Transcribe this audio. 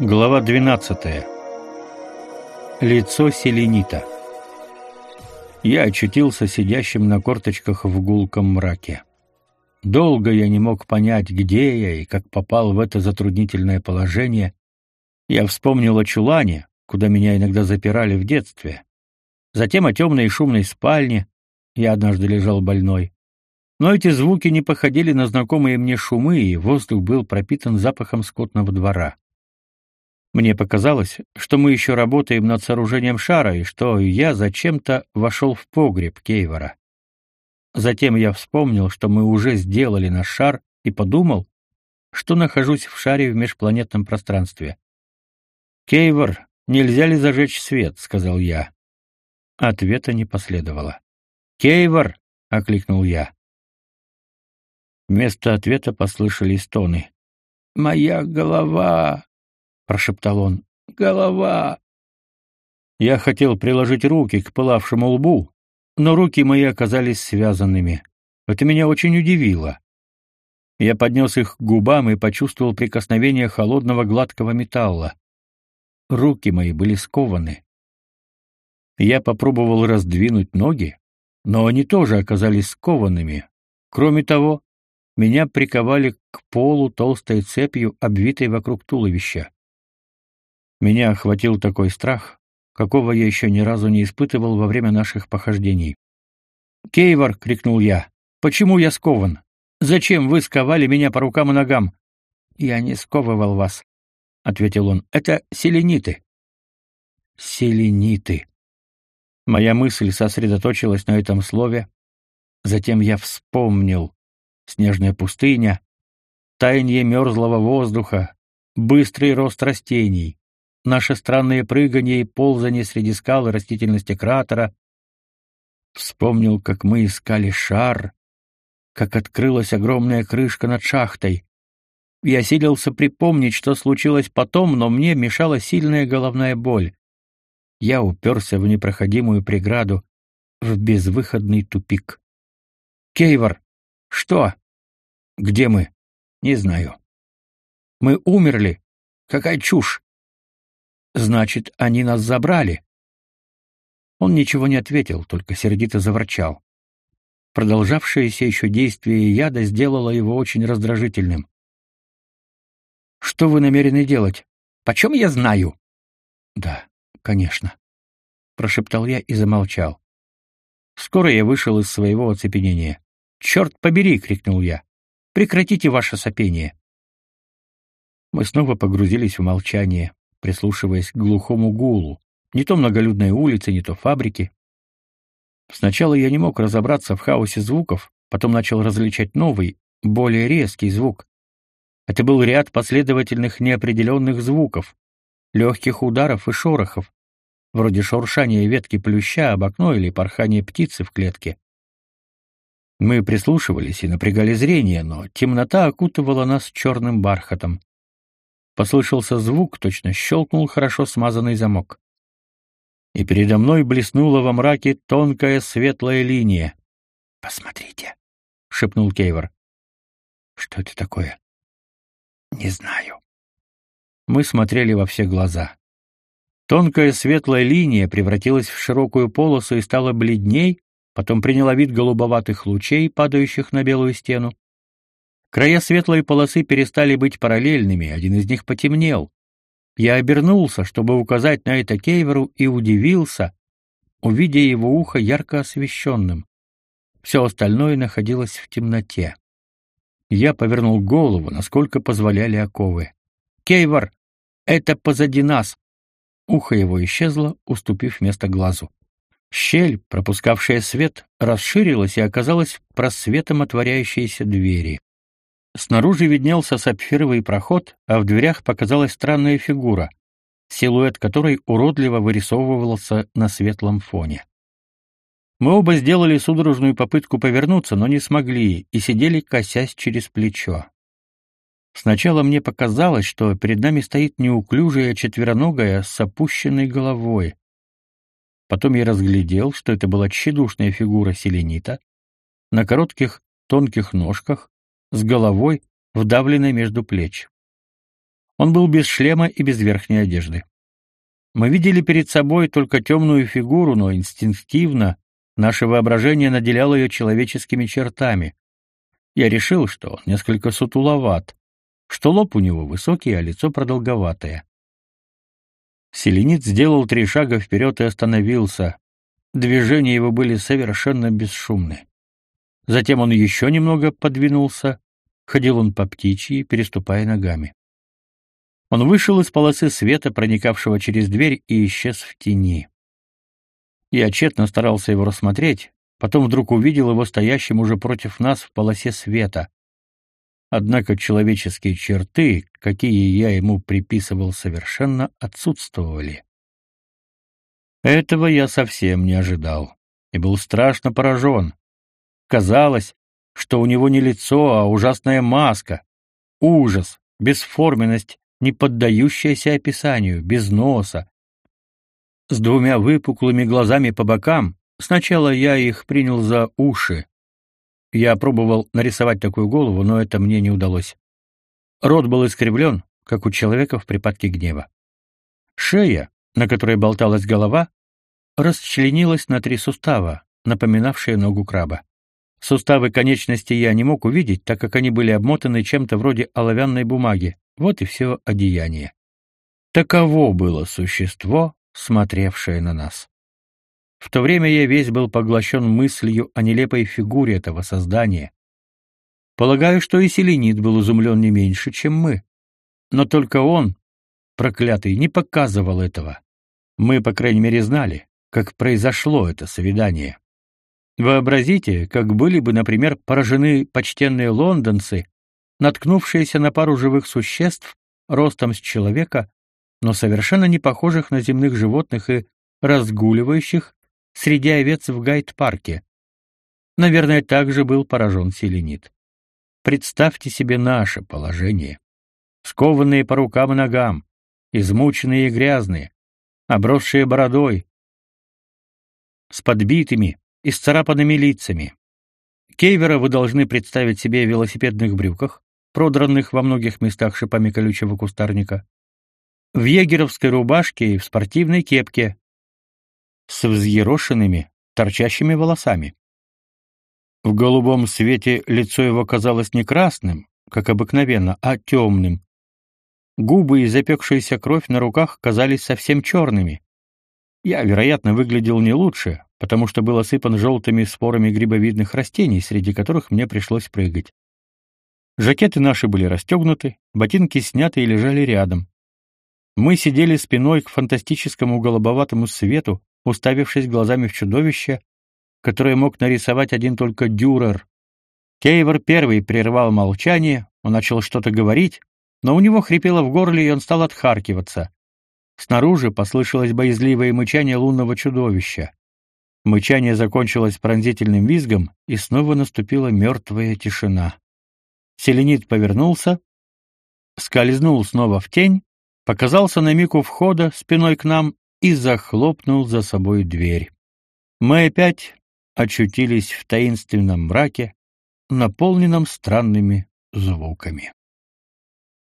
Глава 12. Лицо селенита. Я очутился сидящим на корточках в гулком мраке. Долго я не мог понять, где я и как попал в это затруднительное положение. Я вспомнил о чулане, куда меня иногда запирали в детстве. Затем о темной и шумной спальне. Я однажды лежал больной. Но эти звуки не походили на знакомые мне шумы, и воздух был пропитан запахом скотного двора. Мне показалось, что мы еще работаем над сооружением шара и что я зачем-то вошел в погреб Кейвора. Затем я вспомнил, что мы уже сделали наш шар и подумал, что нахожусь в шаре в межпланетном пространстве. «Кейвор, нельзя ли зажечь свет?» — сказал я. Ответа не последовало. «Кейвор!» — окликнул я. Вместо ответа послышались тоны. «Моя голова!» Прошептал он. Голова. Я хотел приложить руки к пылавшему лбу, но руки мои оказались связанными. Это меня очень удивило. Я поднес их к губам и почувствовал прикосновение холодного гладкого металла. Руки мои были скованы. Я попробовал раздвинуть ноги, но они тоже оказались скованными. Кроме того, меня приковали к полу толстой цепью, обвитой вокруг туловища. Меня охватил такой страх, какого я еще ни разу не испытывал во время наших похождений. «Кейвор!» — крикнул я. «Почему я скован? Зачем вы сковали меня по рукам и ногам?» «Я не сковывал вас», — ответил он. «Это селениты». «Селениты». Моя мысль сосредоточилась на этом слове. Затем я вспомнил. Снежная пустыня, таяние мерзлого воздуха, быстрый рост растений, наши странные прыгания и ползания среди скал и растительности кратера. Вспомнил, как мы искали шар, как открылась огромная крышка над шахтой. Я силился припомнить, что случилось потом, но мне мешала сильная головная боль. Я уперся в непроходимую преграду, в безвыходный тупик. Кейвор, что? Где мы? Не знаю. Мы умерли. Какая чушь! Значит, они нас забрали. Он ничего не ответил, только сердито заворчал. Продолжавшееся еще действие яда сделало его очень раздражительным. Что вы намерены делать? Почем я знаю? Да, конечно, прошептал я и замолчал. Скоро я вышел из своего оцепенения. «Черт побери, крикнул я. Прекратите ваше сопение. Мы снова погрузились в молчание прислушиваясь к глухому гулу, не то многолюдной улицы, не то фабрики. Сначала я не мог разобраться в хаосе звуков, потом начал различать новый, более резкий звук. Это был ряд последовательных неопределенных звуков, легких ударов и шорохов, вроде шуршания ветки плюща об окно или порхания птицы в клетке. Мы прислушивались и напрягали зрение, но темнота окутывала нас черным бархатом. Послышался звук, точно щелкнул хорошо смазанный замок. И передо мной блеснула во мраке тонкая светлая линия. «Посмотрите», — шепнул Кейвор. «Что это такое?» «Не знаю». Мы смотрели во все глаза. Тонкая светлая линия превратилась в широкую полосу и стала бледней, потом приняла вид голубоватых лучей, падающих на белую стену. Края светлой полосы перестали быть параллельными, один из них потемнел. Я обернулся, чтобы указать на это Кейверу, и удивился, увидя его ухо ярко освещенным. Все остальное находилось в темноте. Я повернул голову, насколько позволяли оковы. «Кейвор, это позади нас!» Ухо его исчезло, уступив место глазу. Щель, пропускавшая свет, расширилась и оказалась просветом отворяющейся двери. Снаружи виднелся сапфировый проход, а в дверях показалась странная фигура, силуэт которой уродливо вырисовывался на светлом фоне. Мы оба сделали судорожную попытку повернуться, но не смогли и сидели, косясь через плечо. Сначала мне показалось, что перед нами стоит неуклюжая четвероногая с опущенной головой. Потом я разглядел, что это была тщедушная фигура селенита на коротких тонких ножках, с головой, вдавленной между плеч. Он был без шлема и без верхней одежды. Мы видели перед собой только темную фигуру, но инстинктивно наше воображение наделяло ее человеческими чертами. Я решил, что он несколько сутуловат, что лоб у него высокий, а лицо продолговатое. Селенит сделал три шага вперед и остановился. Движения его были совершенно бесшумны. Затем он еще немного подвинулся, ходил он по птичьи, переступая ногами. Он вышел из полосы света, проникавшего через дверь, и исчез в тени. Я тщетно старался его рассмотреть, потом вдруг увидел его стоящим уже против нас в полосе света. Однако человеческие черты, какие я ему приписывал, совершенно отсутствовали. Этого я совсем не ожидал и был страшно поражен. Казалось, что у него не лицо, а ужасная маска. Ужас, бесформенность, не поддающаяся описанию, без носа. С двумя выпуклыми глазами по бокам, сначала я их принял за уши, я пробовал нарисовать такую голову, но это мне не удалось. Рот был искривлен, как у человека в припадке гнева. Шея, на которой болталась голова, расчленилась на три сустава, напоминавшие ногу краба. Суставы конечности я не мог увидеть, так как они были обмотаны чем-то вроде оловянной бумаги. Вот и все одеяние. Таково было существо, смотревшее на нас. В то время я весь был поглощен мыслью о нелепой фигуре этого создания. Полагаю, что и Селенит был изумлен не меньше, чем мы. Но только он, проклятый, не показывал этого. Мы, по крайней мере, знали, как произошло это свидание. Вообразите, как были бы, например, поражены почтенные лондонцы, наткнувшиеся на пару живых существ ростом с человека, но совершенно не похожих на земных животных и разгуливающих среди овец в гайд-парке. Наверное, также был поражен Селенит. Представьте себе наше положение. Скованные по рукам и ногам, измученные и грязные, обросшие бородой, с подбитыми и сцарапанными лицами. Кейвера вы должны представить себе в велосипедных брюках, продранных во многих местах шипами колючего кустарника, в егеровской рубашке и в спортивной кепке, с взъерошенными, торчащими волосами. В голубом свете лицо его казалось не красным, как обыкновенно, а темным. Губы и запекшаяся кровь на руках казались совсем черными. Я, вероятно, выглядел не лучше, потому что был осыпан желтыми спорами грибовидных растений, среди которых мне пришлось прыгать. Жакеты наши были расстегнуты, ботинки сняты и лежали рядом. Мы сидели спиной к фантастическому голубоватому свету, уставившись глазами в чудовище, которое мог нарисовать один только Дюрер. Кейвор первый прервал молчание, он начал что-то говорить, но у него хрипело в горле, и он стал отхаркиваться. Снаружи послышалось боязливое мычание лунного чудовища. Мычание закончилось пронзительным визгом, и снова наступила мертвая тишина. Селенит повернулся, скользнул снова в тень, показался на миг у входа спиной к нам и захлопнул за собой дверь. Мы опять очутились в таинственном мраке, наполненном странными звуками.